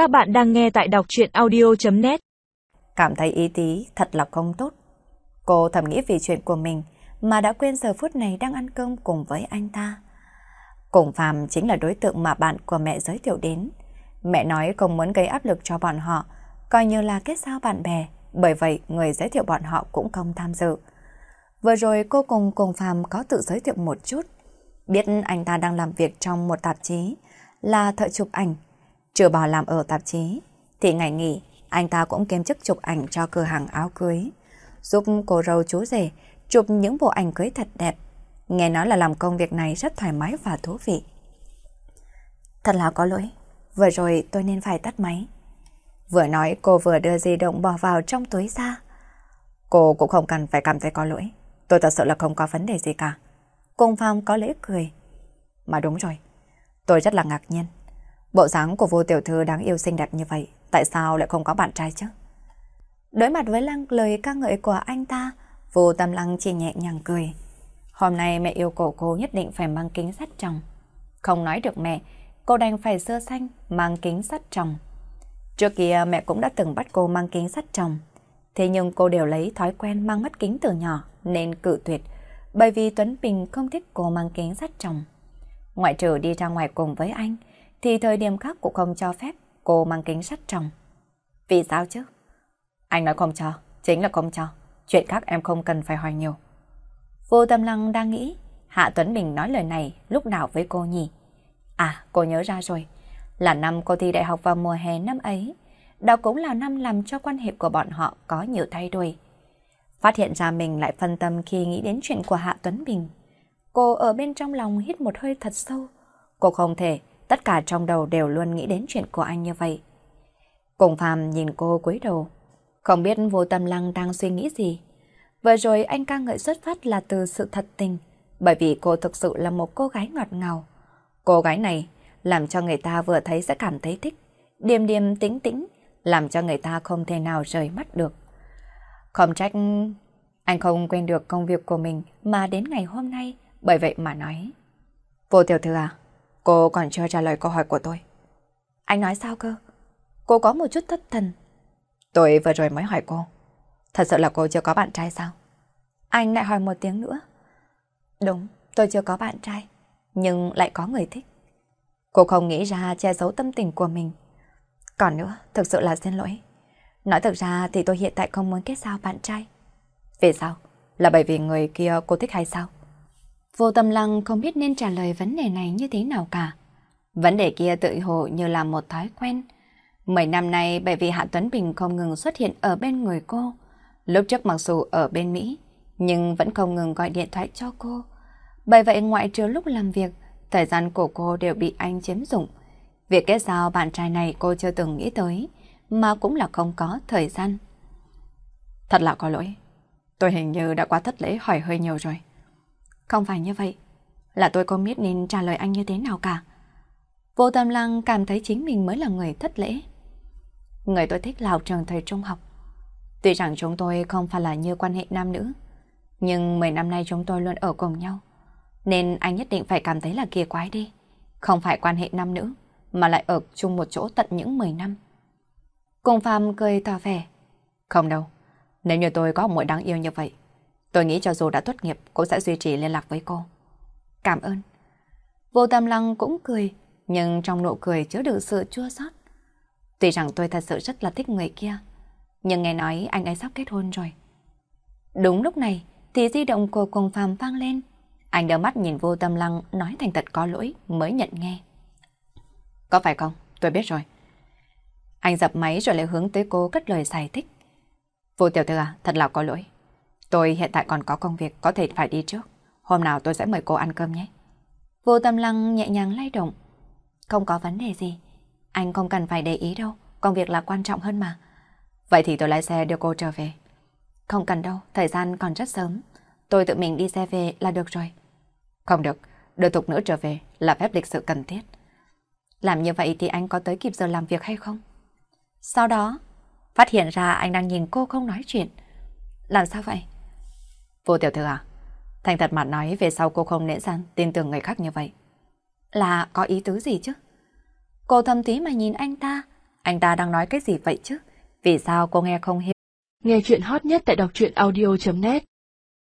Các bạn đang nghe tại đọc chuyện audio.net Cảm thấy ý tí thật là không tốt. Cô thầm nghĩ vì chuyện của mình mà đã quên giờ phút này đang ăn cơm cùng với anh ta. Cùng Phạm chính là đối tượng mà bạn của mẹ giới thiệu đến. Mẹ nói không muốn gây áp lực cho bọn họ, coi như là kết giao bạn bè, bởi vậy người giới thiệu bọn họ cũng không tham dự. Vừa rồi cô cùng cùng Phạm có tự giới thiệu một chút. Biết anh ta đang làm việc trong một tạp chí, là thợ chụp ảnh. Trừ bỏ làm ở tạp chí, thì ngày nghỉ anh ta cũng kiêm chức chụp ảnh cho cửa hàng áo cưới. Giúp cô râu chú rể chụp những bộ ảnh cưới thật đẹp. Nghe nói là làm công việc này rất thoải mái và thú vị. Thật là có lỗi, vừa rồi tôi nên phải tắt máy. Vừa nói cô vừa đưa di động bỏ vào trong túi ra. Cô cũng không cần phải cảm thấy có lỗi. Tôi thật sự là không có vấn đề gì cả. Cùng Phong có lễ cười. Mà đúng rồi, tôi rất là ngạc nhiên. Bộ dáng của vô tiểu thư đáng yêu xinh đẹp như vậy, tại sao lại không có bạn trai chứ? Đối mặt với lăng lời ca ngợi của anh ta, vô tâm lăng chỉ nhẹ nhàng cười. Hôm nay mẹ yêu cầu cô nhất định phải mang kính sắt tròng. Không nói được mẹ, cô đành phải sơ xanh mang kính sắt tròng. Trước kia mẹ cũng đã từng bắt cô mang kính sắt tròng. Thế nhưng cô đều lấy thói quen mang mắt kính từ nhỏ nên cự tuyệt, bởi vì Tuấn Bình không thích cô mang kính sắt tròng. Ngoại trừ đi ra ngoài cùng với anh, thì thời điểm khác cũng không cho phép cô mang kính sắt tròng. Vì sao chứ? Anh nói không cho, chính là không cho. Chuyện khác em không cần phải hỏi nhiều. Vô tâm lăng đang nghĩ, Hạ Tuấn Bình nói lời này lúc nào với cô nhỉ? À, cô nhớ ra rồi. Là năm cô thi đại học vào mùa hè năm ấy. Đó cũng là năm làm cho quan hệ của bọn họ có nhiều thay đổi. Phát hiện ra mình lại phân tâm khi nghĩ đến chuyện của Hạ Tuấn Bình. Cô ở bên trong lòng hít một hơi thật sâu. Cô không thể, tất cả trong đầu đều luôn nghĩ đến chuyện của anh như vậy. Cùng phàm nhìn cô cúi đầu, không biết vô tâm lăng đang suy nghĩ gì. Vừa rồi anh ca ngợi xuất phát là từ sự thật tình, bởi vì cô thực sự là một cô gái ngọt ngào. Cô gái này làm cho người ta vừa thấy sẽ cảm thấy thích, điềm điềm tĩnh tĩnh, làm cho người ta không thể nào rời mắt được. Không trách anh không quên được công việc của mình mà đến ngày hôm nay, bởi vậy mà nói. Vô tiểu thư à, cô còn chưa trả lời câu hỏi của tôi. Anh nói sao cơ? Cô có một chút thất thần. Tôi vừa rồi mới hỏi cô. Thật sự là cô chưa có bạn trai sao? Anh lại hỏi một tiếng nữa. Đúng, tôi chưa có bạn trai, nhưng lại có người thích. Cô không nghĩ ra che giấu tâm tình của mình. Còn nữa, thực sự là xin lỗi. Nói thật ra thì tôi hiện tại không muốn kết giao bạn trai. Vì sao? Là bởi vì người kia cô thích hay sao? Vô tâm lăng không biết nên trả lời vấn đề này như thế nào cả. Vấn đề kia tự hồ như là một thói quen. Mấy năm nay bởi vì Hạ Tuấn Bình không ngừng xuất hiện ở bên người cô. Lúc trước mặc dù ở bên Mỹ, nhưng vẫn không ngừng gọi điện thoại cho cô. Bởi vậy ngoại trừ lúc làm việc, thời gian của cô đều bị anh chiếm dụng. Việc kết giao bạn trai này cô chưa từng nghĩ tới, mà cũng là không có thời gian. Thật là có lỗi. Tôi hình như đã quá thất lễ hỏi hơi nhiều rồi. Không phải như vậy. Là tôi không biết nên trả lời anh như thế nào cả. Vô tâm lăng cảm thấy chính mình mới là người thất lễ. Người tôi thích là học trường thời trung học. Tuy rằng chúng tôi không phải là như quan hệ nam nữ, nhưng 10 năm nay chúng tôi luôn ở cùng nhau. Nên anh nhất định phải cảm thấy là kỳ quái đi. Không phải quan hệ nam nữ, mà lại ở chung một chỗ tận những 10 năm. Cùng Phạm cười tỏ vẻ. Không đâu, nếu như tôi có một đáng yêu như vậy, tôi nghĩ cho dù đã tốt nghiệp cũng sẽ duy trì liên lạc với cô. Cảm ơn. Vô Tâm Lăng cũng cười, nhưng trong nụ cười chứa đựng sự chua xót. Tuy rằng tôi thật sự rất là thích người kia, nhưng nghe nói anh ấy sắp kết hôn rồi. Đúng lúc này thì di động của cùng phàm vang lên. Anh đưa mắt nhìn vô tâm lăng nói thành thật có lỗi mới nhận nghe. Có phải không? Tôi biết rồi. Anh dập máy rồi lại hướng tới cô cất lời giải thích. Vô tiểu thư à, thật là có lỗi. Tôi hiện tại còn có công việc, có thể phải đi trước. Hôm nào tôi sẽ mời cô ăn cơm nhé. Vô tâm lăng nhẹ nhàng lay động. Không có vấn đề gì. Anh không cần phải để ý đâu, công việc là quan trọng hơn mà. Vậy thì tôi lái xe đưa cô trở về. Không cần đâu, thời gian còn rất sớm. Tôi tự mình đi xe về là được rồi. Không được, đưa tục nữa trở về là phép lịch sự cần thiết. Làm như vậy thì anh có tới kịp giờ làm việc hay không? Sau đó, phát hiện ra anh đang nhìn cô không nói chuyện. Làm sao vậy? Vô tiểu thư à? Thành thật mặt nói về sau cô không nể sang tin tưởng người khác như vậy. Là có ý tứ gì chứ? Cô thầm tí mà nhìn anh ta, Anh ta đang nói cái gì vậy chứ? Vì sao cô nghe không hiểu? Nghe chuyện hot nhất tại đọc truyện audio.net